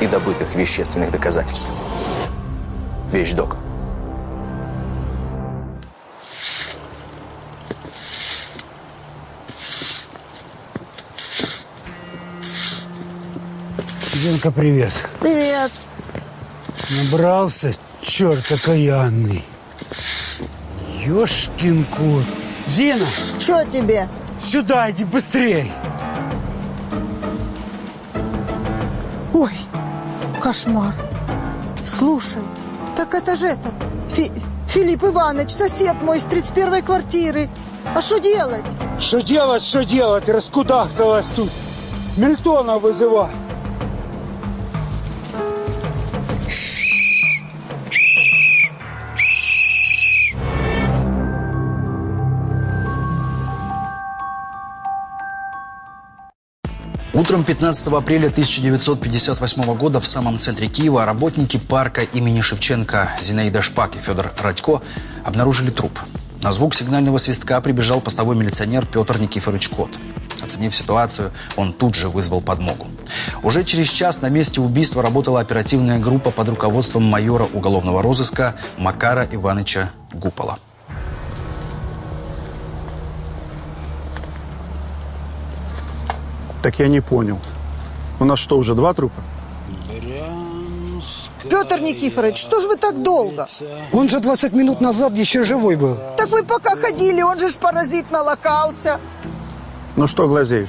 и добытых вещественных доказательств. Вещдок. Генка, привет. Привет. Набрался, черт окаянный. Ёшкин кот. Зина, Что тебе? сюда иди быстрей. Кошмар. Слушай, так это же этот Фи- Филипп Иванович, сосед мой из 31 квартиры. А что делать? Что делать, что делать? Раскудахталась тут. Мильтона вызывай. Утром 15 апреля 1958 года в самом центре Киева работники парка имени Шевченко Зинаида Шпак и Федор Радько обнаружили труп. На звук сигнального свистка прибежал постовой милиционер Петр Никифорович Кот. Оценив ситуацию, он тут же вызвал подмогу. Уже через час на месте убийства работала оперативная группа под руководством майора уголовного розыска Макара Ивановича Гупола. Так я не понял. У нас что, уже два трупа? Петр Никифорович, что ж вы так долго? Он же 20 минут назад еще живой был. Так вы пока ходили, он же ж паразит налокался. Ну что глазеешь?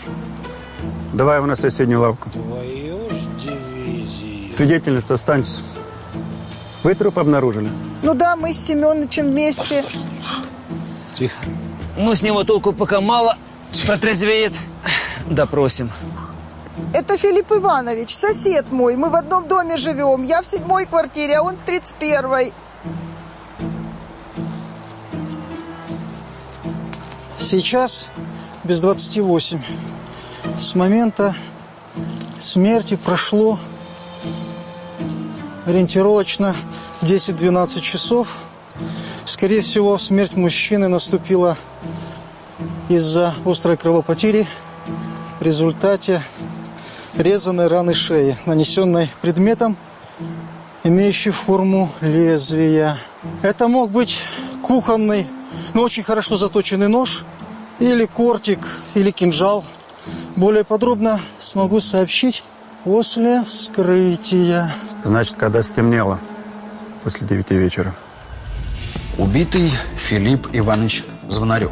Давай его на соседнюю лавку. Свидетельница, останьтесь. Вы труп обнаружили? Ну да, мы с Семеновичем вместе. Ну, с него толку пока мало. Протрезвеет. Допросим. Это Филипп Иванович, сосед мой. Мы в одном доме живем. Я в седьмой квартире, а он в тридцать первой. Сейчас без 28. С момента смерти прошло ориентировочно 10-12 часов. Скорее всего, смерть мужчины наступила из-за острой кровопотери в результате резаной раны шеи, нанесенной предметом, имеющий форму лезвия. Это мог быть кухонный, но очень хорошо заточенный нож, или кортик, или кинжал. Более подробно смогу сообщить после вскрытия. Значит, когда стемнело, после девяти вечера. Убитый Филипп Иванович Звонарев.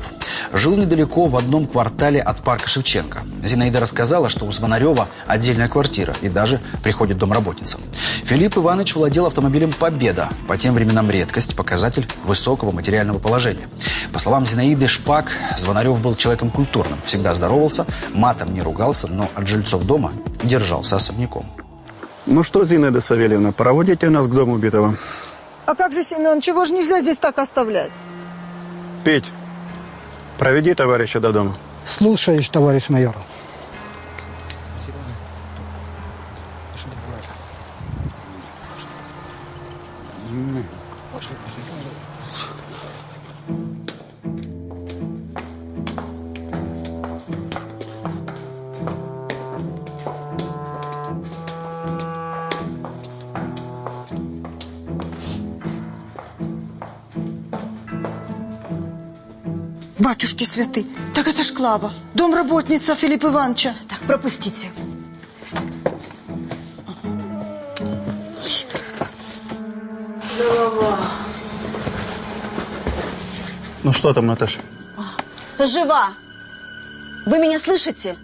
Жил недалеко в одном квартале от парка Шевченко. Зинаида рассказала, что у Звонарева отдельная квартира и даже приходит домработница. Филипп Иванович владел автомобилем «Победа». По тем временам редкость, показатель высокого материального положения. По словам Зинаиды Шпак, Звонарев был человеком культурным. Всегда здоровался, матом не ругался, но от жильцов дома держался особняком. Ну что, Зинаида Савельевна, проводите нас к дому убитого. А как же, Семен, чего ж нельзя здесь так оставлять? Петь, проведи товарища до дома. Слушаюсь, товарищ майор. Батюшки святы, так это ж Клава, домработница Филиппа Ивановича. Так, пропустите. Ну что там, Наташа? Жива. Вы меня слышите?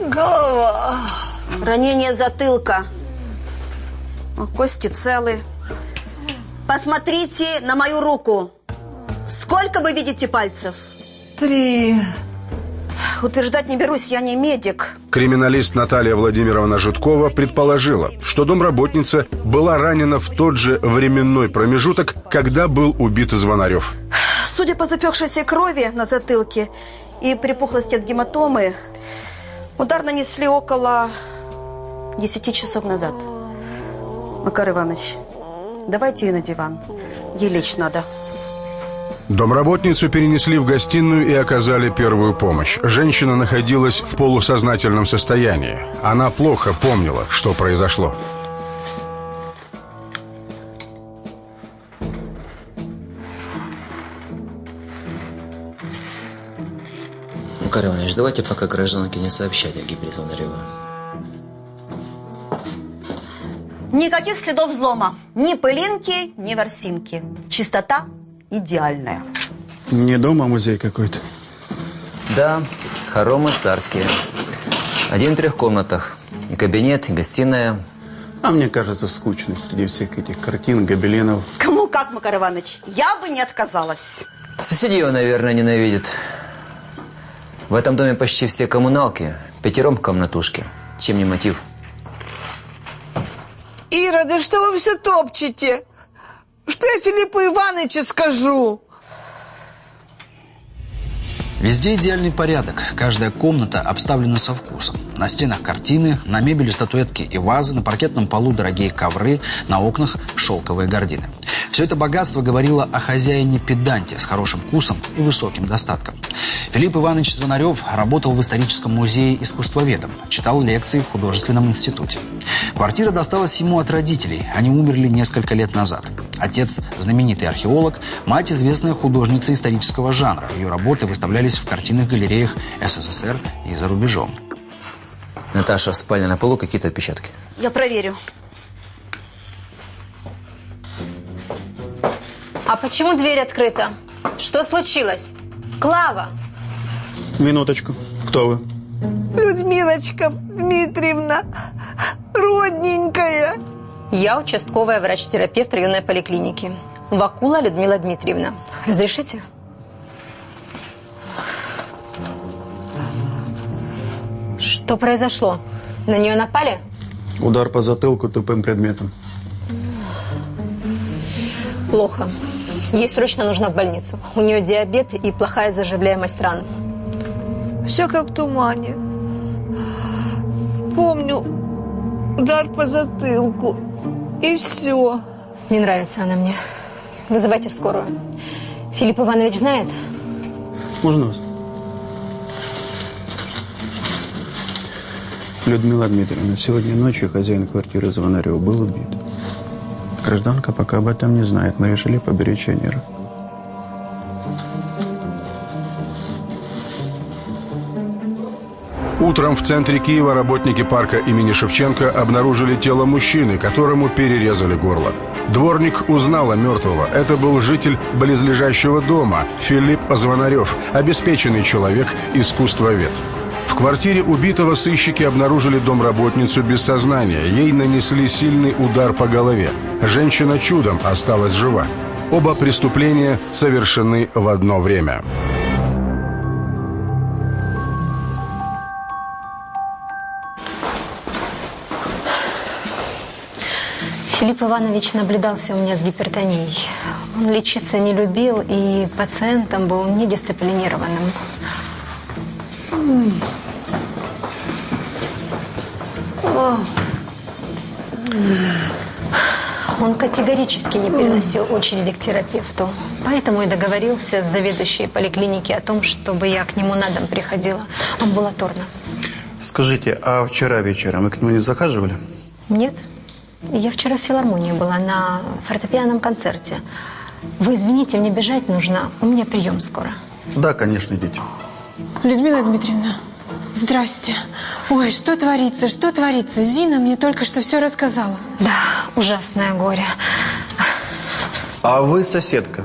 Голова. Ранение затылка. Кости целы. Посмотрите на мою руку. Сколько вы видите пальцев? Три. Утверждать не берусь, я не медик. Криминалист Наталья Владимировна Житкова предположила, что домработница была ранена в тот же временной промежуток, когда был убит Звонарев. Судя по запекшейся крови на затылке и припухлости от гематомы, удар нанесли около 10 часов назад. Макар Иванович, давайте ее на диван. Ей лечь надо. Домработницу перенесли в гостиную и оказали первую помощь. Женщина находилась в полусознательном состоянии. Она плохо помнила, что произошло. Макар Иванович, давайте пока гражданке не сообщать о гибели Звонарева. Никаких следов взлома. Ни пылинки, ни ворсинки. Чистота идеальная. Не дома музей какой-то. Да, хоромы царские. Один в трех комнатах. И кабинет, и гостиная. А мне кажется, скучно среди всех этих картин, гобеленов. Кому как, Макар Иванович, я бы не отказалась. Соседи его, наверное, ненавидят. В этом доме почти все коммуналки. Пятером в комнатушке. Чем не мотив? Ира, да что вы все топчете? Что я Филиппу Ивановичу скажу? Везде идеальный порядок. Каждая комната обставлена со вкусом. На стенах картины, на мебели статуэтки и вазы, на паркетном полу дорогие ковры, на окнах шелковые гардины. Все это богатство говорило о хозяине-педанте с хорошим вкусом и высоким достатком. Филипп Иванович Звонарев работал в историческом музее искусствоведом, читал лекции в художественном институте. Квартира досталась ему от родителей. Они умерли несколько лет назад. Отец – знаменитый археолог, мать – известная художница исторического жанра. Ее работы выставлялись в картинных галереях СССР и за рубежом. Наташа, в спальне на полу какие-то отпечатки. Я проверю. А почему дверь открыта? Что случилось? Клава! Минуточку. Кто вы? Людмилочка Дмитриевна, родненькая. Я участковая врач-терапевт районной поликлиники. Вакула Людмила Дмитриевна. Разрешите? Что произошло? На нее напали? Удар по затылку тупым предметом. Плохо. Ей срочно нужно в больницу. У нее диабет и плохая заживляемость ран. Все как в тумане. Помню удар по затылку. И все. Не нравится она мне. Вызывайте скорую. Филипп Иванович знает? Можно вас? Людмила Дмитриевна, сегодня ночью хозяин квартиры Звонарева был убит. Гражданка пока об этом не знает. Мы решили поберечь ее нервы. Утром в центре Киева работники парка имени Шевченко обнаружили тело мужчины, которому перерезали горло. Дворник узнал о мертвого. Это был житель близлежащего дома Филипп Звонарев, обеспеченный человек, искусствовед. В квартире убитого сыщики обнаружили домработницу без сознания. Ей нанесли сильный удар по голове. Женщина чудом осталась жива. Оба преступления совершены в одно время. Филипп Иванович наблюдался у меня с гипертонией. Он лечиться не любил и пациентом был недисциплинированным. Он категорически не переносил очереди к терапевту. Поэтому и договорился с заведующей поликлиники о том, чтобы я к нему на дом приходила амбулаторно. Скажите, а вчера вечером вы к нему не захаживали? Нет. Я вчера в филармонии была на фортепианном концерте. Вы извините, мне бежать нужно. У меня прием скоро. Да, конечно, идите. Людмила Дмитриевна, здрасте. Ой, что творится, что творится? Зина мне только что все рассказала. Да, ужасное горе. А вы соседка?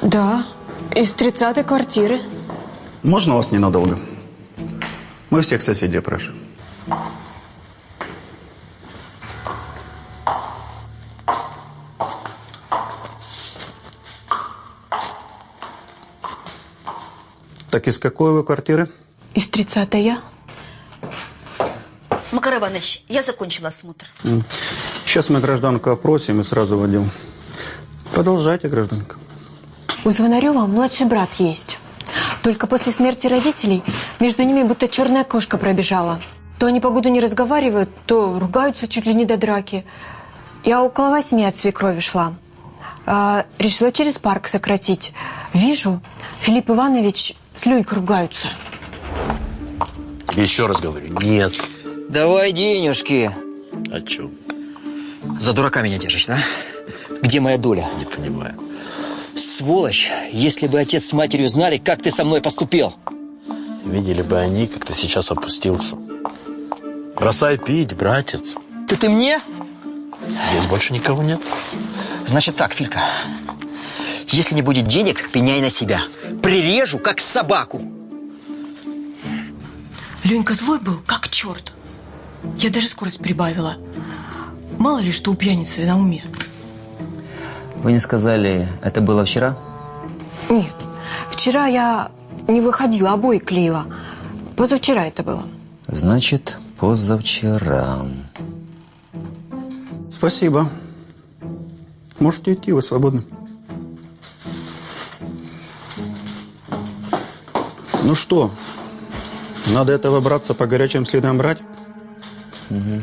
Да, из 30-й квартиры. Можно вас ненадолго? Мы всех соседей опрашиваем. Так из какой вы квартиры? Из 30-я. Макар Иванович, я закончила осмотр. Сейчас мы гражданку опросим и сразу в отдел. Продолжайте, гражданка. У Звонарева младший брат есть. Только после смерти родителей между ними будто черная кошка пробежала. То они погоду не разговаривают, то ругаются чуть ли не до драки. Я около восьми от свекрови шла. А, решила через парк сократить. Вижу, Филипп Иванович с Ленькой ругаются. Тебе еще раз говорю, нет. Давай денежки. О чем? За дурака меня держишь, да? Где моя доля? Не понимаю. Сволочь, если бы отец с матерью знали, как ты со мной поступил. Видели бы они, как ты сейчас опустился. Бросай пить, братец. Ты ты мне? Здесь больше никого нет. Значит так, Филька. Если не будет денег, пеняй на себя. Прирежу, как собаку. Ленька злой был, как черт. Я даже скорость прибавила. Мало ли, что у пьяницы на уме. Вы не сказали, это было вчера? Нет, вчера я не выходила, обои клеила. Позавчера это было. Значит, позавчера. Спасибо. Можете идти, вы свободны. Ну что, надо этого братца по горячим следам брать? Угу.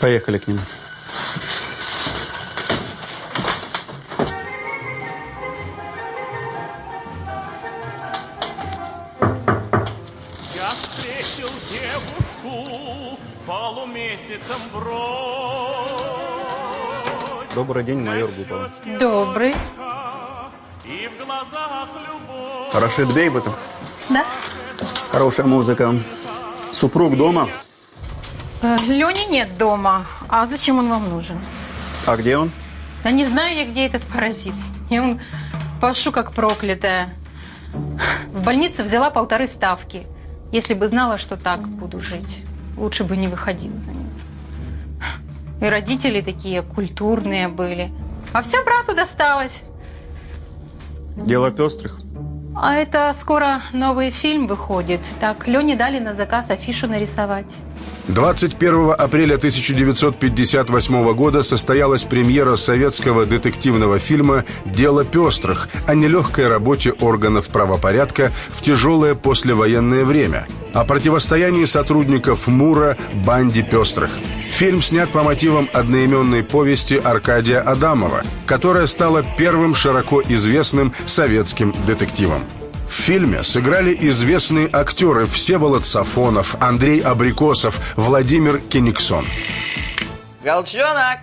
Поехали к нему. Я встретил девушку полумесяцем брось. Добрый день, майор Гупова. Добрый. И в глазах любовь. Рашид Бейбутов. Да? Хорошая музыка. Супруг дома? Э, Лени нет дома. А зачем он вам нужен? А где он? Да не знаю я, где этот паразит. Я он пашу как проклятая. В больнице взяла полторы ставки. Если бы знала, что так буду жить, лучше бы не выходила за ним. И родители такие культурные были. А все брату досталось. Дело пестрых. А это скоро новый фильм выходит. Так, Лене дали на заказ афишу нарисовать. 21 апреля 1958 года состоялась премьера советского детективного фильма «Дело пестрых» о нелегкой работе органов правопорядка в тяжелое послевоенное время, о противостоянии сотрудников МУРа банде пестрых. Фильм снят по мотивам одноименной повести Аркадия Адамова, которая стала первым широко известным советским детективом. В фильме сыграли известные актеры Всеволод Сафонов, Андрей Абрикосов, Владимир Кениксон. Голчонок,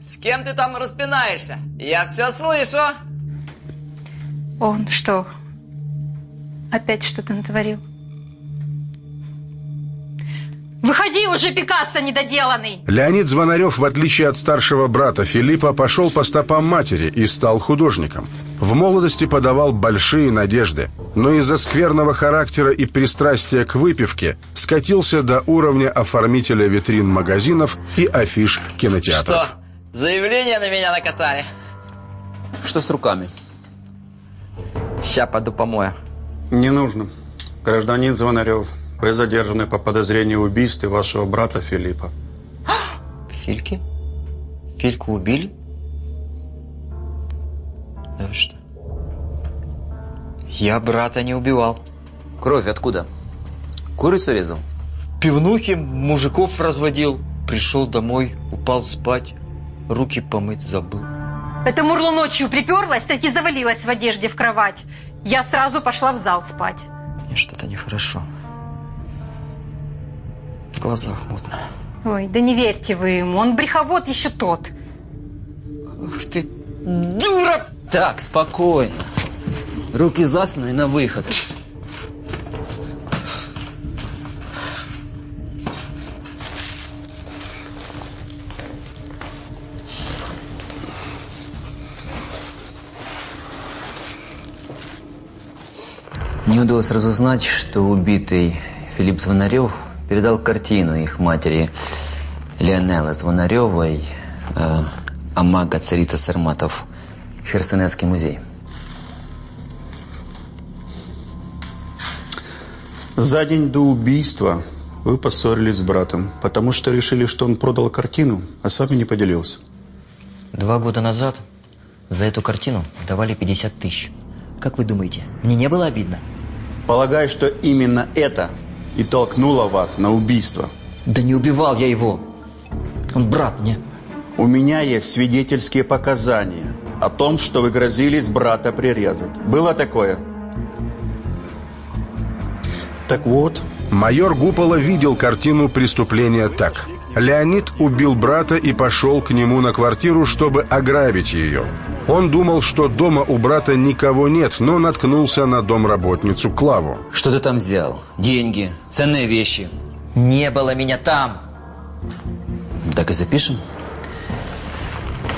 с кем ты там распинаешься? Я все слышу. Он что, опять что-то натворил? Выходи уже, Пикассо недоделанный! Леонид Звонарев, в отличие от старшего брата Филиппа, пошел по стопам матери и стал художником. В молодости подавал большие надежды, но из-за скверного характера и пристрастия к выпивке скатился до уровня оформителя витрин магазинов и афиш кинотеатров. Что, заявление на меня накатали? Что с руками? Ща пойду помою. Не нужно. Гражданин Звонарев, вы задержаны по подозрению в убийстве вашего брата Филиппа. Фильки? Фильку убили? Да вы что? Я брата не убивал. Кровь откуда? Курицу резал? Пивнухи мужиков разводил. Пришел домой, упал спать, руки помыть забыл. Это Мурло ночью приперлась, так и завалилась в одежде в кровать. Я сразу пошла в зал спать. Мне что-то нехорошо. В глазах мутно. Ой, да не верьте вы ему, он бреховод еще тот. Ух ты, дура! Так, спокойно. Руки за спину и на выход. Мне удалось разузнать, что убитый Филипп Звонарев передал картину их матери Леонеллы Звонаревой э, «Амага, царица Сарматов» в Херсонесский музей. За день до убийства вы поссорились с братом, потому что решили, что он продал картину, а с вами не поделился. Два года назад за эту картину давали 50 тысяч. Как вы думаете, мне не было обидно? Полагаю, что именно это и толкнуло вас на убийство. Да не убивал я его. Он брат мне. У меня есть свидетельские показания о том, что вы грозились брата прирезать. Было такое? Так вот. Майор Гупола видел картину преступления так. Леонид убил брата и пошел к нему на квартиру, чтобы ограбить ее. Он думал, что дома у брата никого нет, но наткнулся на домработницу Клаву. Что ты там взял? Деньги, ценные вещи. Не было меня там. Так и запишем.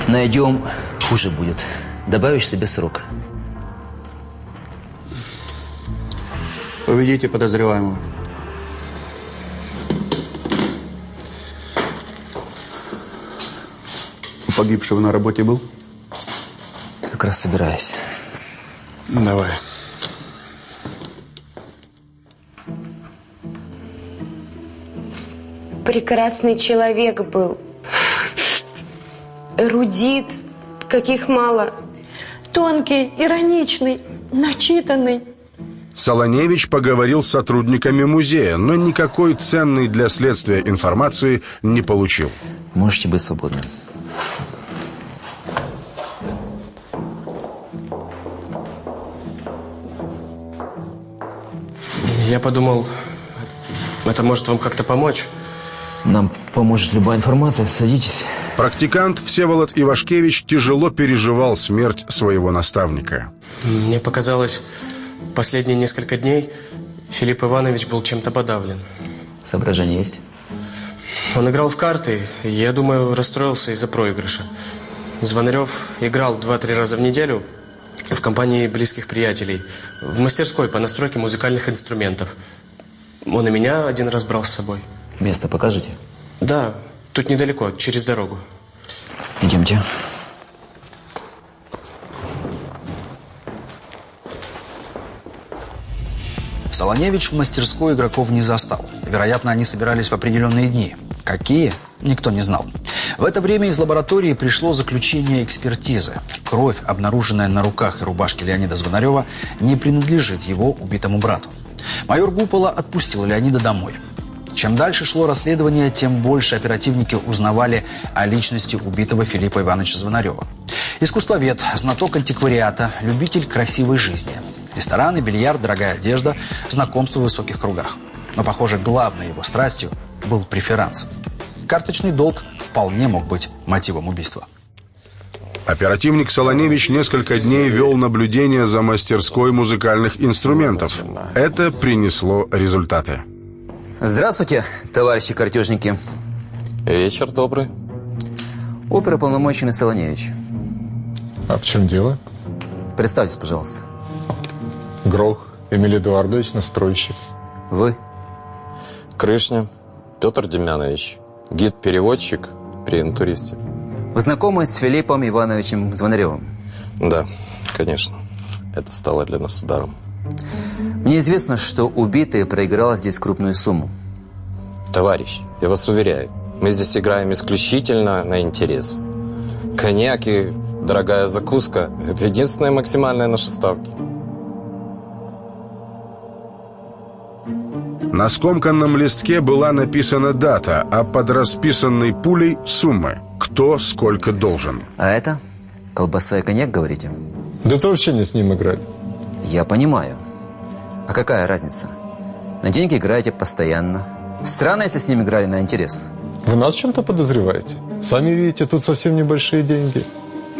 Найдем, хуже будет. Добавишь себе срок. Поведите подозреваемого. У погибшего на работе был? Как раз собираюсь. Давай. Прекрасный человек был. Эрудит, каких мало. Тонкий, ироничный, начитанный. Солоневич поговорил с сотрудниками музея, но никакой ценной для следствия информации не получил. Можете быть свободны. Я подумал, это может вам как-то помочь. Нам поможет любая информация. Садитесь. Практикант Всеволод Ивашкевич тяжело переживал смерть своего наставника. Мне показалось, последние несколько дней Филипп Иванович был чем-то подавлен. Соображения есть? Он играл в карты, и, я думаю, расстроился из-за проигрыша. Звонарев играл два-три раза в неделю в компании близких приятелей, в мастерской по настройке музыкальных инструментов. Он и меня один раз брал с собой. Место покажете? Да, тут недалеко, через дорогу. Идемте. Солоневич в мастерской игроков не застал. Вероятно, они собирались в определенные дни. Какие? Никто не знал. В это время из лаборатории пришло заключение экспертизы. Кровь, обнаруженная на руках и рубашке Леонида Звонарева, не принадлежит его убитому брату. Майор Гупола отпустил Леонида домой. Чем дальше шло расследование, тем больше оперативники узнавали о личности убитого Филиппа Ивановича Звонарева. Искусствовед, знаток антиквариата, любитель красивой жизни. Рестораны, бильярд, дорогая одежда, знакомство в высоких кругах. Но, похоже, главной его страстью был преферанс. Карточный долг вполне мог быть мотивом убийства. Оперативник Солоневич несколько дней вел наблюдение за мастерской музыкальных инструментов. Это принесло результаты. Здравствуйте, товарищи картежники. Вечер добрый. Оперуполномоченный Солоневич. А в чем дело? Представьтесь, пожалуйста. Грох Эмиль Эдуардович, настройщик. Вы? Крышня Петр Демьянович, гид-переводчик при интуристе. Вы знакомы с Филиппом Ивановичем Звонаревым? Да, конечно. Это стало для нас ударом. Мне известно, что убитый проиграл здесь крупную сумму. Товарищ, я вас уверяю, мы здесь играем исключительно на интерес. Коньяк и дорогая закуска – это единственные максимальные наши ставки. На скомканном листке была написана дата, а под расписанной пулей – суммы. Кто сколько должен. А это? Колбаса и коньяк, говорите? Да то вообще не с ним играли. Я понимаю. А какая разница? На деньги играете постоянно. Странно, если с ним играли на интерес. Вы нас чем-то подозреваете? Сами видите, тут совсем небольшие деньги.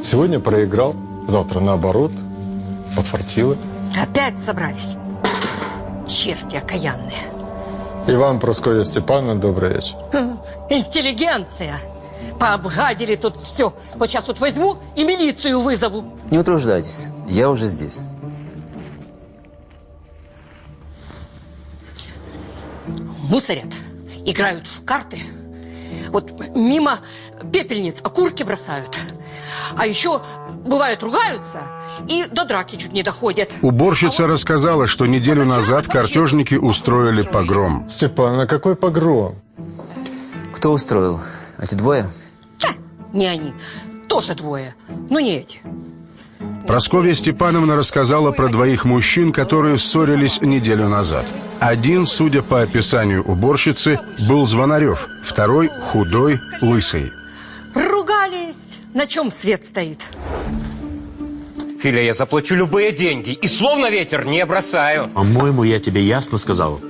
Сегодня проиграл, завтра наоборот. Подфартило. Опять собрались. Черти окаянные. И вам, Прасковья Степановна, добрый вечер. Хм, Интеллигенция. Пообгадили тут все. Вот сейчас тут возьму и милицию вызову. Не утруждайтесь, я уже здесь. Мусорят, играют в карты, Вот мимо пепельниц окурки бросают. А еще, бывают, ругаются и до драки чуть не доходят. Уборщица рассказала, что неделю назад картежники устроили погром. Степан, а какой погром? Кто устроил? Эти двое? Не они. Тоже двое. Но не эти. Просковья Степановна рассказала про двоих мужчин, которые ссорились неделю назад. Один, судя по описанию уборщицы, был Звонарев, второй – худой, лысый. Ругались. На чем свет стоит? Филя, я заплачу любые деньги и словно ветер не бросаю. По-моему, я тебе ясно сказал.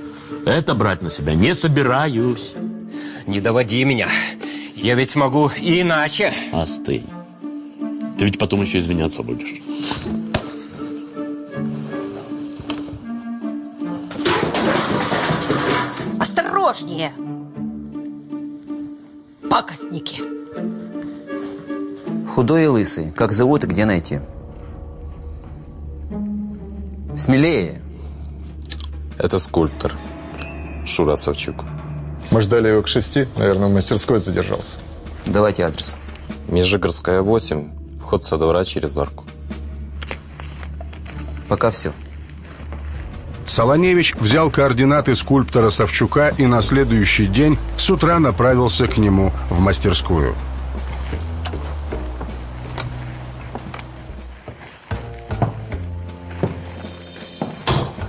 Это брать на себя не собираюсь. Не доводи меня. Я ведь смогу и иначе. Остынь. Ты ведь потом еще извиняться будешь. Осторожнее. Пакостники. Худой и лысый. Как зовут и где найти? Смелее. Это скульптор. Шура Савчук. Мы ждали его к шести, наверное, в мастерской задержался. Давайте адрес. Межигорская, 8. Вход со двора через арку. Пока все. Солоневич взял координаты скульптора Савчука и на следующий день с утра направился к нему в мастерскую.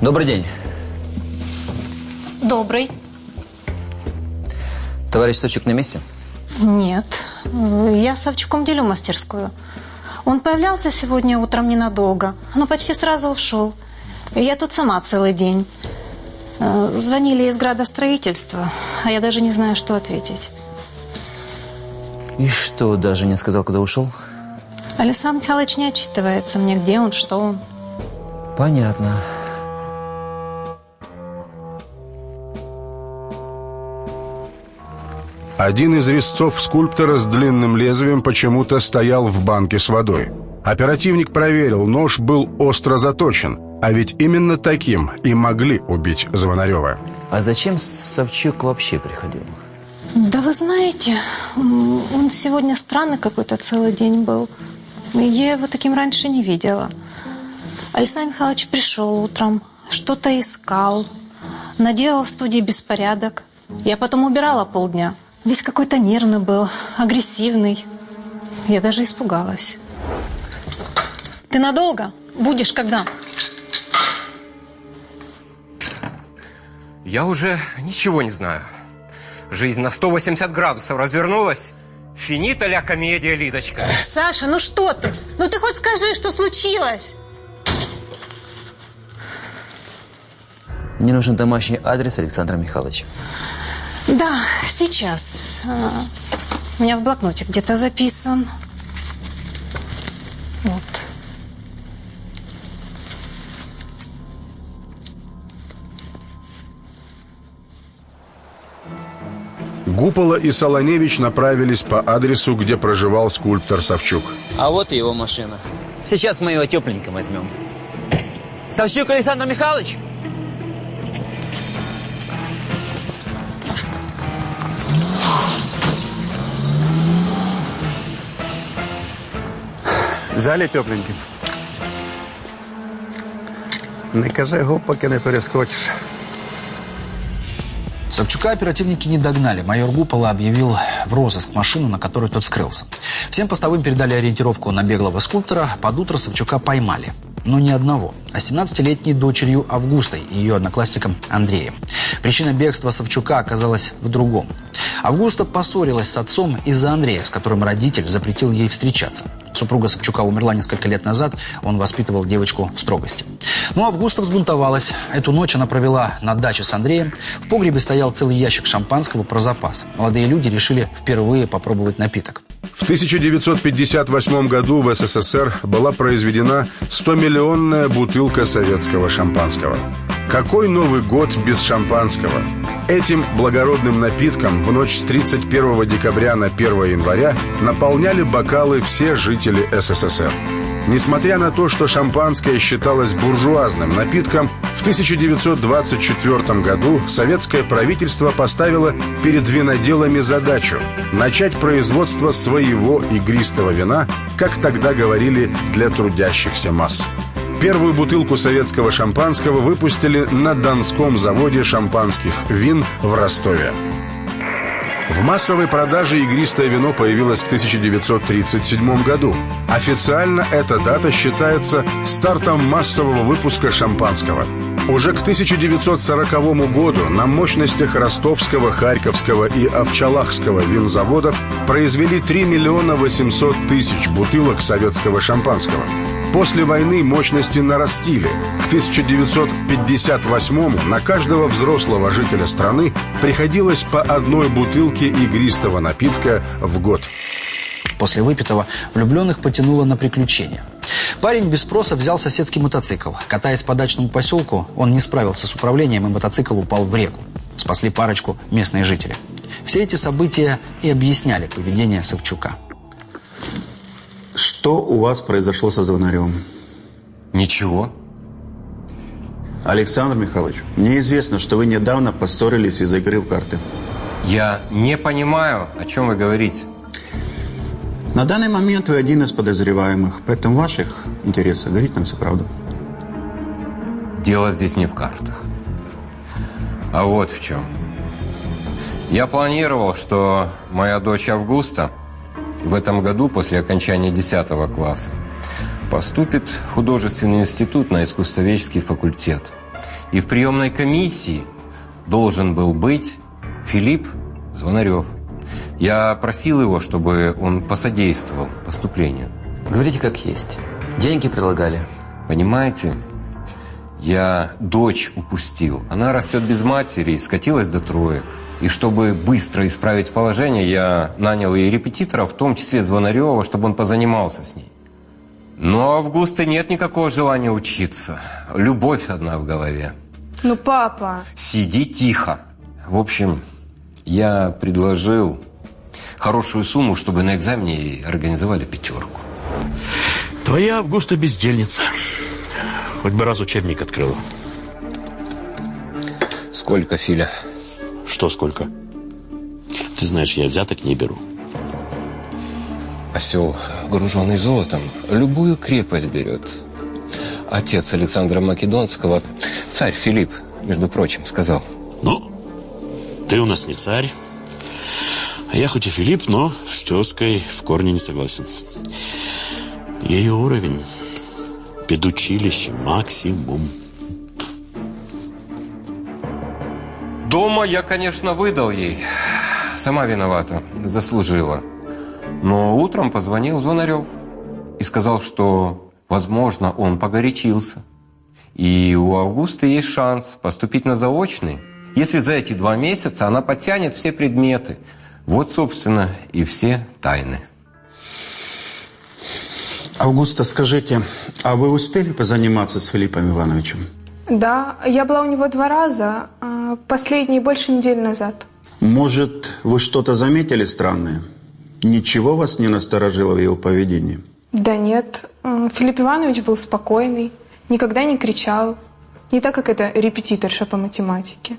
Добрый день. Добрый. Товарищ Савчук на месте? Нет. Я с Савчуком делю мастерскую. Он появлялся сегодня утром ненадолго, но почти сразу ушел. Я тут сама целый день. Э, Звонили из градостроительства, а я даже не знаю, что ответить. И что, даже не сказал, когда ушел? Александр Михайлович не отчитывается мне, где он, что он. Понятно. Один из резцов скульптора с длинным лезвием почему-то стоял в банке с водой. Оперативник проверил, нож был остро заточен, а ведь именно таким и могли убить Звонарева. А зачем Савчук вообще приходил? Да вы знаете, он сегодня странный какой-то целый день был. Я его таким раньше не видела. Александр Михайлович пришел утром, что-то искал, наделал в студии беспорядок. Я потом убирала полдня. Весь какой-то нервный был, агрессивный. Я даже испугалась. Ты надолго? Будешь когда? Я уже ничего не знаю. Жизнь на 180 градусов развернулась. Финита ля комедия, Лидочка. Саша, ну что ты? Ну ты хоть скажи, что случилось? Мне нужен домашний адрес Александра Михайловича. Да, сейчас. А, У меня в блокноте где-то записан. Вот. Гупола и Солоневич направились по адресу, где проживал скульптор Савчук. А вот и его машина. Сейчас мы его тепленько возьмем. Савчук Александр Михайлович? Взяли тепленьким. Не кажи губ, поки не перескочиш. Савчука оперативники не догнали. Майор Гупола объявил в розыск машину, на которой тот скрылся. Всем постовым передали ориентировку на беглого скульптора. Под утро Савчука поймали. Но не одного, а 17-летней дочерью Августой и ее одноклассником Андреем. Причина бегства Савчука оказалась в другом. Августа поссорилась с отцом из-за Андрея, с которым родитель запретил ей встречаться. Супруга Собчука умерла несколько лет назад, он воспитывал девочку в строгости. Но Августа взбунтовалась. Эту ночь она провела на даче с Андреем. В погребе стоял целый ящик шампанского про запас. Молодые люди решили впервые попробовать напиток. В 1958 году в СССР была произведена 100-миллионная бутылка советского шампанского. Какой Новый год без шампанского? Этим благородным напитком в ночь с 31 декабря на 1 января наполняли бокалы все жители СССР. Несмотря на то, что шампанское считалось буржуазным напитком, в 1924 году советское правительство поставило перед виноделами задачу начать производство своего игристого вина, как тогда говорили, для трудящихся масс. Первую бутылку советского шампанского выпустили на Донском заводе шампанских вин в Ростове. В массовой продаже игристое вино появилось в 1937 году. Официально эта дата считается стартом массового выпуска шампанского. Уже к 1940 году на мощностях Ростовского, Харьковского и Овчалахского винзаводов произвели 3 миллиона 800 тысяч бутылок советского шампанского. После войны мощности нарастили. К 1958 на каждого взрослого жителя страны приходилось по одной бутылке игристого напитка в год. После выпитого влюбленных потянуло на приключения. Парень без спроса взял соседский мотоцикл. Катаясь по дачному поселку, он не справился с управлением, и мотоцикл упал в реку. Спасли парочку местные жители. Все эти события и объясняли поведение Савчука. Что у вас произошло со Звонаревым? Ничего. Александр Михайлович, мне известно, что вы недавно поссорились из-за игры в карты. Я не понимаю, о чем вы говорите. На данный момент вы один из подозреваемых, поэтому в ваших интересах говорить нам всю правду. Дело здесь не в картах. А вот в чем. Я планировал, что моя дочь Августа в этом году после окончания 10 класса поступит в художественный институт на искусствоведческий факультет. И в приемной комиссии должен был быть Филипп Звонарев. Я просил его, чтобы он посодействовал поступлению. Говорите как есть. Деньги предлагали. Понимаете, я дочь упустил. Она растет без матери и скатилась до троек. И чтобы быстро исправить положение, я нанял ей репетитора, в том числе Звонарева, чтобы он позанимался с ней. Но Августа нет никакого желания учиться. Любовь одна в голове. Ну, папа... Сиди тихо. В общем, я предложил хорошую сумму, чтобы на экзамене ей организовали пятерку. Твоя Августа бездельница. Хоть бы раз учебник открыла. Сколько, Филя? Что сколько? Ты знаешь, я взяток не беру. Осел, груженный золотом, любую крепость берет. Отец Александра Македонского, царь Филипп, между прочим, сказал. Ну, ты у нас не царь. А я хоть и Филипп, но с тезкой в корне не согласен. Ее уровень педучилище максимум. Дома я, конечно, выдал ей. Сама виновата, заслужила. Но утром позвонил Звонарев и сказал, что, возможно, он погорячился. И у Августа есть шанс поступить на заочный, если за эти два месяца она потянет все предметы. Вот, собственно, и все тайны. Августа, скажите, а вы успели позаниматься с Филиппом Ивановичем? Да, я была у него два раза, а последний больше недели назад. Может, вы что-то заметили странное? Ничего вас не насторожило в его поведении? Да нет, э, Филипп Иванович был спокойный, никогда не кричал. Не так, как это репетиторша по математике.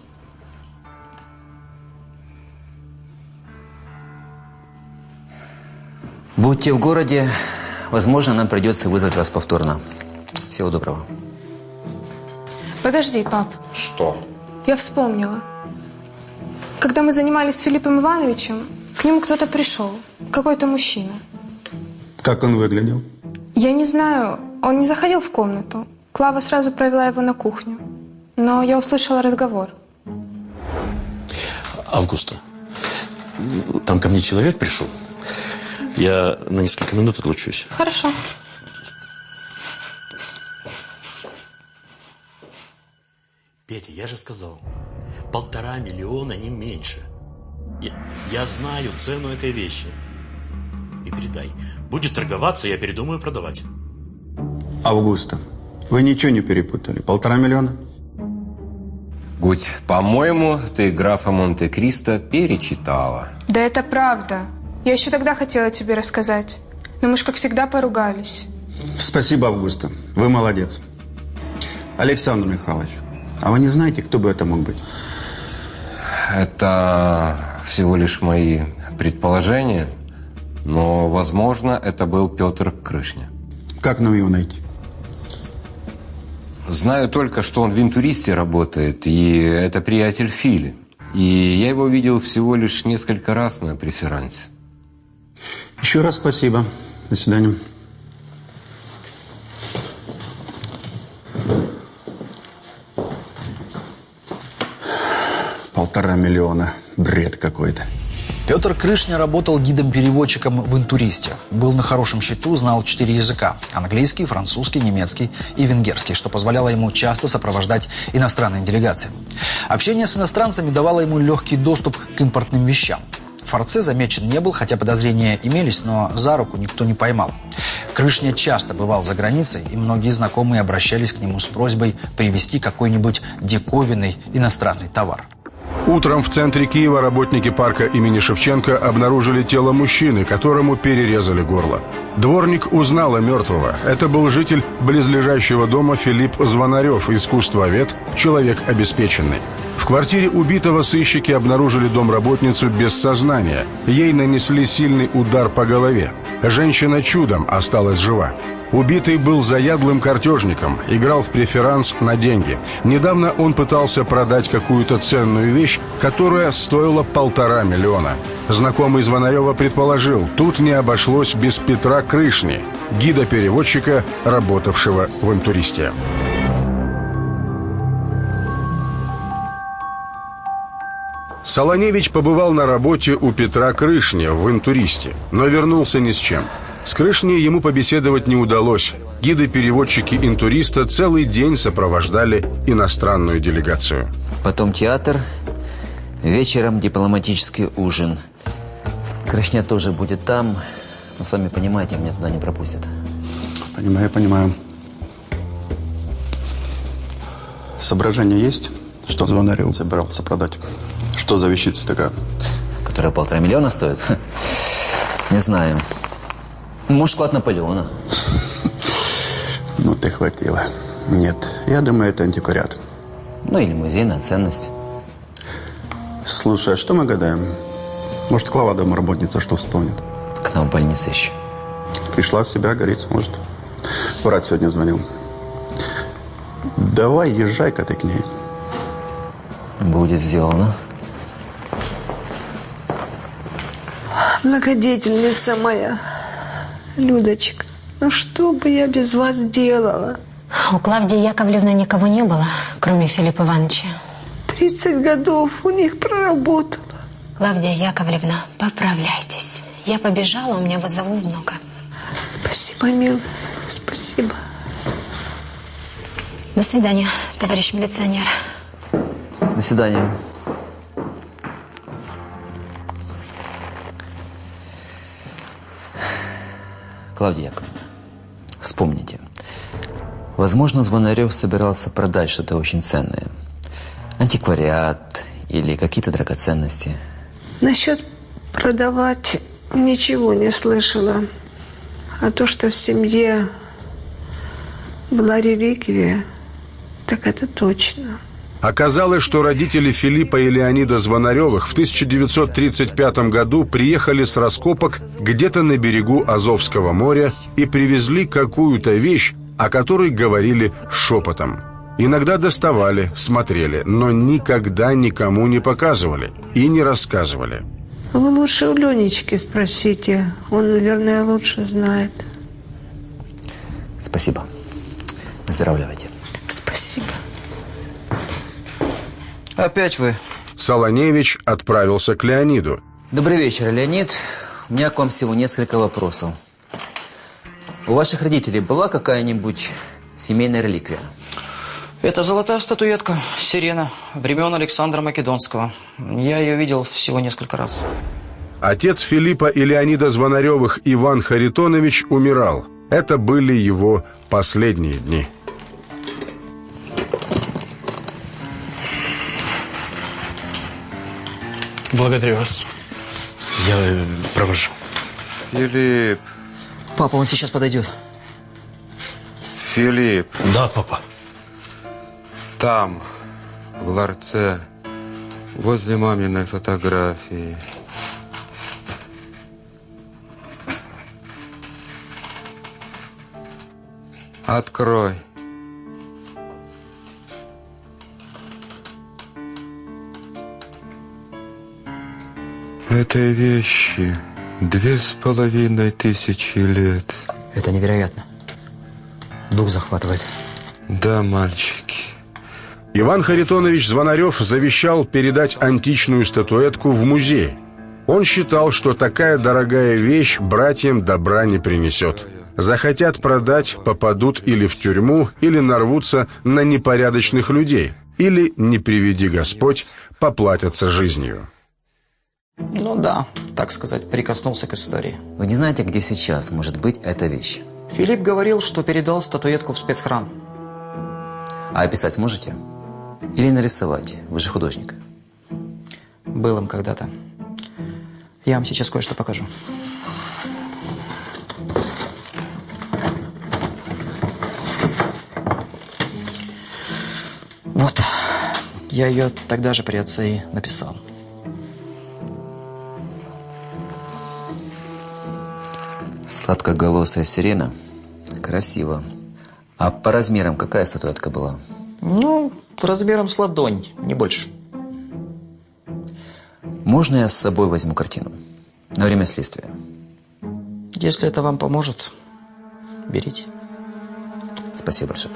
Будьте в городе, возможно, нам придется вызвать вас повторно. Всего доброго. Подожди, пап, Что? я вспомнила. Когда мы занимались с Филиппом Ивановичем, к нему кто-то пришел, какой-то мужчина. Как он выглядел? Я не знаю, он не заходил в комнату. Клава сразу провела его на кухню. Но я услышала разговор. Августа, там ко мне человек пришел. Я на несколько минут отлучусь. Хорошо. Петя, я же сказал, полтора миллиона, не меньше. Я, я знаю цену этой вещи. И передай. Будет торговаться, я передумаю продавать. Августа, вы ничего не перепутали? Полтора миллиона? Гудь, по-моему, ты графа Монте-Кристо перечитала. Да это правда. Я еще тогда хотела тебе рассказать. Но мы ж, как всегда, поругались. Спасибо, Августа. Вы молодец. Александр Михайлович, а вы не знаете, кто бы это мог быть? Это всего лишь мои предположения, но, возможно, это был Петр Крышня. Как нам его найти? Знаю только, что он в интуристе работает, и это приятель Фили. И я его видел всего лишь несколько раз на преферансе. Еще раз спасибо. До свидания. Полтора миллиона. Бред какой-то. Петр Крышня работал гидом-переводчиком в интуристе. Был на хорошем счету, знал четыре языка – английский, французский, немецкий и венгерский, что позволяло ему часто сопровождать иностранные делегации. Общение с иностранцами давало ему легкий доступ к импортным вещам. Форце замечен не был, хотя подозрения имелись, но за руку никто не поймал. Крышня часто бывал за границей, и многие знакомые обращались к нему с просьбой привезти какой-нибудь диковинный иностранный товар. Утром в центре Киева работники парка имени Шевченко обнаружили тело мужчины, которому перерезали горло. Дворник узнал о мертвого. Это был житель близлежащего дома Филипп Звонарев, искусствовед, человек обеспеченный. В квартире убитого сыщики обнаружили домработницу без сознания. Ей нанесли сильный удар по голове. Женщина чудом осталась жива. Убитый был заядлым картежником, играл в преферанс на деньги. Недавно он пытался продать какую-то ценную вещь, которая стоила полтора миллиона. Знакомый Звонарева предположил, тут не обошлось без Петра Крышни, гида-переводчика, работавшего в интуристе. Солоневич побывал на работе у Петра Крышни в интуристе, но вернулся ни с чем. С Крышней ему побеседовать не удалось. Гиды-переводчики интуриста целый день сопровождали иностранную делегацию. Потом театр, вечером дипломатический ужин. Крышня тоже будет там, но сами понимаете, меня туда не пропустят. Понимаю, понимаю. Соображение есть, что Звонарев собирался продать? Что за вещица такая? Которая полтора миллиона стоит? Не знаю. Может, клад Наполеона. Ну, ты хватило. Нет, я думаю, это антиквариат. Ну, или музейная ценность. Слушай, а что мы гадаем? Может, Клава домработница что вспомнит? К нам в больнице еще. Пришла в себя, горит, может. Брат сегодня звонил. Давай, езжай-ка ты к ней. Будет сделано. Благодетельница моя, Людочка, ну что бы я без вас делала? У Клавдии Яковлевны никого не было, кроме Филиппа Ивановича. 30 годов у них проработала. Клавдия Яковлевна, поправляйтесь. Я побежала, у меня вызову много. Спасибо, милая, спасибо. До свидания, товарищ милиционер. До свидания. Клавдия Яковлевна, вспомните. Возможно, Звонарев собирался продать что-то очень ценное. Антиквариат или какие-то драгоценности. Насчет продавать ничего не слышала. А то, что в семье была реликвия, так это точно. Оказалось, что родители Филиппа и Леонида Звонаревых в 1935 году приехали с раскопок где-то на берегу Азовского моря и привезли какую-то вещь, о которой говорили шепотом. Иногда доставали, смотрели, но никогда никому не показывали и не рассказывали. Вы лучше у Ленечки спросите. Он, наверное, лучше знает. Спасибо. Выздоравливайте. Спасибо. Опять вы. Солоневич отправился к Леониду. Добрый вечер, Леонид. У меня к вам всего несколько вопросов. У ваших родителей была какая-нибудь семейная реликвия? Это золотая статуэтка, сирена, времен Александра Македонского. Я ее видел всего несколько раз. Отец Филиппа и Леонида Звонаревых Иван Харитонович умирал. Это были его последние дни. Благодарю вас. Я э, провожу. Филипп. Папа, он сейчас подойдет. Филипп. Да, папа. Там, в ларце, возле маминой фотографии. Открой. Этой вещи две с половиной тысячи лет. Это невероятно. Дух захватывает. Да, мальчики. Иван Харитонович Звонарев завещал передать античную статуэтку в музей. Он считал, что такая дорогая вещь братьям добра не принесет. Захотят продать, попадут или в тюрьму, или нарвутся на непорядочных людей, или, не приведи Господь, поплатятся жизнью. Ну да, так сказать, прикоснулся к истории. Вы не знаете, где сейчас может быть эта вещь? Филипп говорил, что передал статуэтку в спецхран. А описать сможете? Или нарисовать? Вы же художник. Был им когда-то. Я вам сейчас кое-что покажу. Вот. Я ее тогда же при отце и написал. Сладкоголосая сирена. Красиво. А по размерам какая статуэтка была? Ну, размером с ладонь, не больше. Можно я с собой возьму картину? На время следствия. Если это вам поможет, берите. Спасибо большое.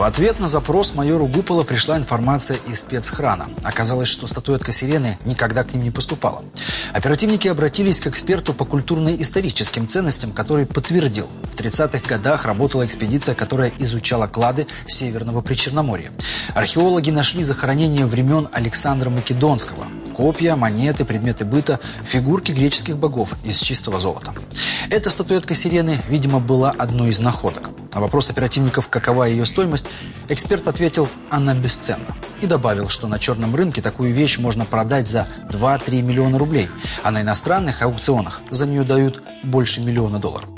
В ответ на запрос майору Гупола пришла информация из спецхрана. Оказалось, что статуэтка сирены никогда к ним не поступала. Оперативники обратились к эксперту по культурно-историческим ценностям, который подтвердил, в 30-х годах работала экспедиция, которая изучала клады Северного Причерноморья. Археологи нашли захоронения времен Александра Македонского, копья, монеты, предметы быта, фигурки греческих богов из чистого золота. Эта статуэтка сирены, видимо, была одной из находок. На вопрос оперативников, какова ее стоимость, эксперт ответил, она бесценна. И добавил, что на черном рынке такую вещь можно продать за 2-3 миллиона рублей, а на иностранных аукционах за нее дают больше миллиона долларов.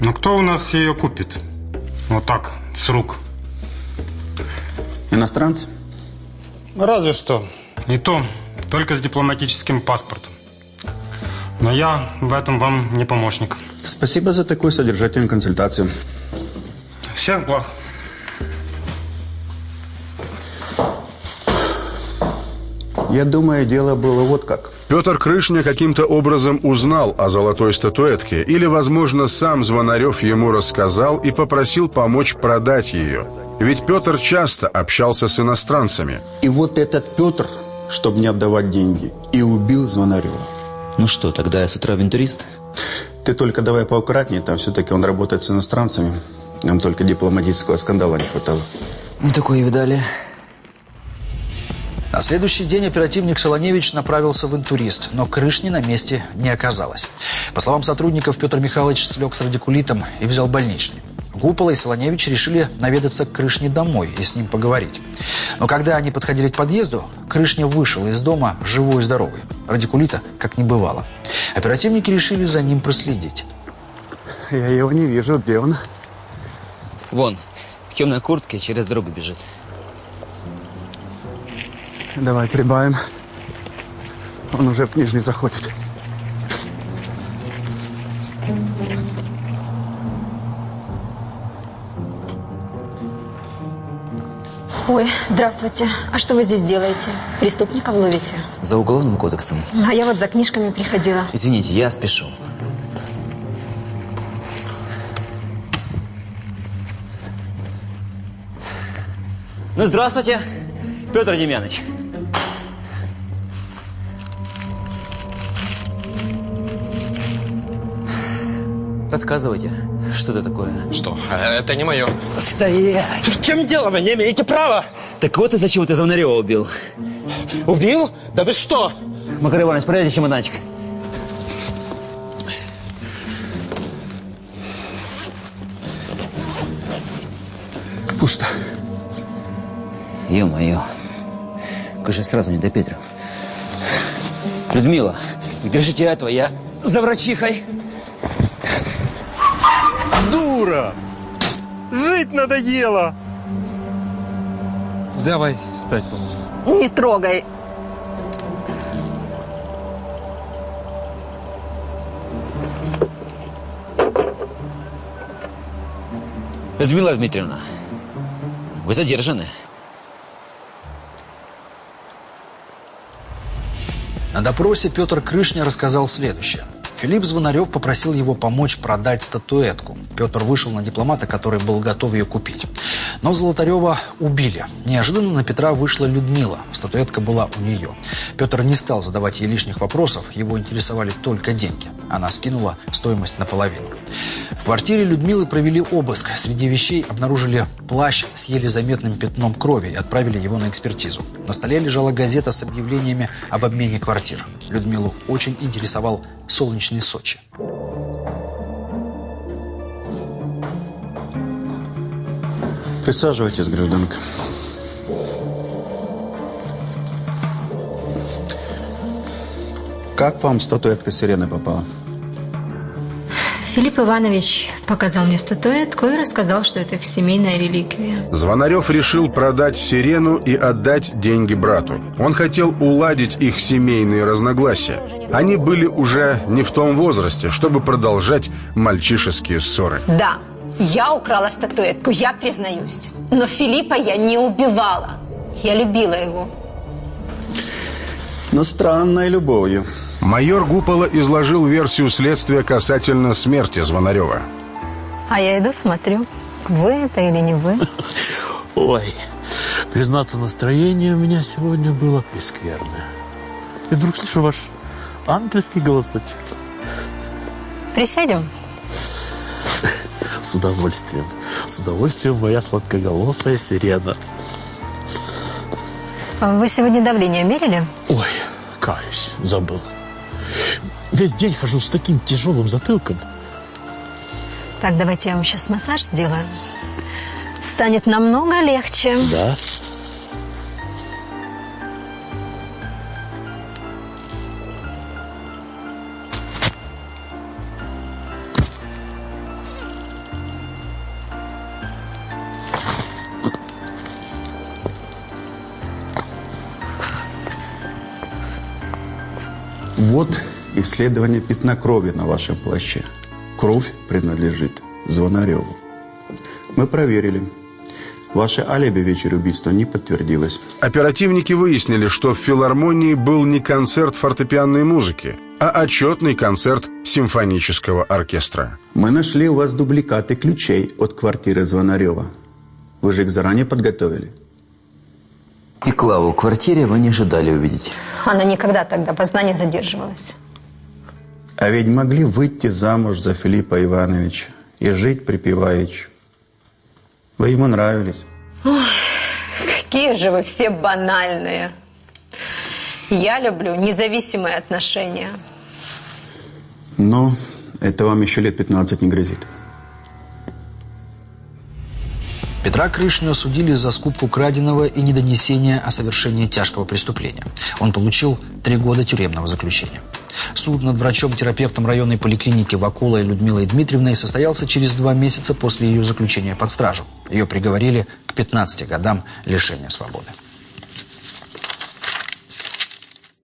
Но кто у нас ее купит? Вот так, с рук. Иностранцы? Ну, разве что. И то, только с дипломатическим паспортом. Но я в этом вам не помощник. Спасибо за такую содержательную консультацию. Всех благ. Я думаю, дело было вот как. Петр Крышня каким-то образом узнал о золотой статуэтке или, возможно, сам Звонарев ему рассказал и попросил помочь продать ее. Ведь Петр часто общался с иностранцами. И вот этот Петр, чтобы не отдавать деньги, и убил Звонарева. Ну что, тогда я с утра авантюрист? Ты только давай поаккуратнее, там все-таки он работает с иностранцами. Нам только дипломатического скандала не хватало. Мы такое видали. На следующий день оперативник Солоневич направился в интурист, но Крышни на месте не оказалось. По словам сотрудников, Петр Михайлович слег с радикулитом и взял больничный. Гупола и Солоневич решили наведаться к Крышне домой и с ним поговорить. Но когда они подходили к подъезду, Крышня вышел из дома живой и здоровый. Радикулита как не бывало. Оперативники решили за ним проследить. Я его не вижу. Где он? Вон, в темной куртке через дорогу бежит. Давай прибавим. Он уже в нижний заходит. Ой, здравствуйте. А что вы здесь делаете? Преступников ловите? За уголовным кодексом. А я вот за книжками приходила. Извините, я спешу. Ну, здравствуйте, Петр Демьянович. Рассказывайте, что это такое? Что? Это не мое. Стоять! В чем дело? Вы не имеете права. Так вот из-за чего ты Звонарева убил. Убил? Да вы что? Макар Иванович, проверьте чемоданчик. Пусто. Ё-моё. Как же сразу не до Петра. Людмила, держите этого, я за врачихой. Дура! Жить надоело! Давай спать. Не трогай. Людмила Дмитриевна, вы задержаны. Допросе Петр Крышня рассказал следующее. Филипп Звонарев попросил его помочь продать статуэтку. Петр вышел на дипломата, который был готов ее купить. Но Золотарева убили. Неожиданно на Петра вышла Людмила. Статуэтка была у нее. Петр не стал задавать ей лишних вопросов, его интересовали только деньги. Она скинула стоимость наполовину. В квартире Людмилы провели обыск. Среди вещей обнаружили плащ с еле заметным пятном крови и отправили его на экспертизу. На столе лежала газета с объявлениями об обмене квартир. Людмилу очень интересовал солнечный Сочи. Присаживайтесь, гражданка. Как вам статуэтка сирены попала? Филипп Иванович показал мне статуэтку и рассказал, что это их семейная реликвия. Звонарев решил продать сирену и отдать деньги брату. Он хотел уладить их семейные разногласия. Они были уже не в том возрасте, чтобы продолжать мальчишеские ссоры. Да, я украла статуэтку, я признаюсь. Но Филиппа я не убивала. Я любила его. Но странной любовью. Майор Гупола изложил версию следствия касательно смерти Звонарева. А я иду, смотрю, вы это или не вы. Ой, признаться, настроение у меня сегодня было прескверное. И вдруг слышу ваш ангельский голосочек. Присядем? С удовольствием. С удовольствием моя сладкоголосая сирена. Вы сегодня давление мерили? Ой, каюсь, забыл. Весь день хожу с таким тяжелым затылком. Так, давайте я вам сейчас массаж сделаю. Станет намного легче. Да. Вот исследование пятна крови на вашем плаще. Кровь принадлежит Звонареву. Мы проверили. Ваше алиби вечер убийства не подтвердилось. Оперативники выяснили, что в филармонии был не концерт фортепианной музыки, а отчетный концерт симфонического оркестра. Мы нашли у вас дубликаты ключей от квартиры Звонарева. Вы же их заранее подготовили. И Клаву в квартире вы не ожидали увидеть. Она никогда тогда поздна не задерживалась. А ведь могли выйти замуж за Филиппа Ивановича и жить припеваючи. Вы ему нравились. Ой, какие же вы все банальные. Я люблю независимые отношения. Но это вам еще лет 15 не грозит. Петра Крышню осудили за скупку краденого и недонесение о совершении тяжкого преступления. Он получил три года тюремного заключения. Суд над врачом-терапевтом районной поликлиники Вакулой Людмилой Дмитриевной состоялся через два месяца после ее заключения под стражу. Ее приговорили к 15 годам лишения свободы.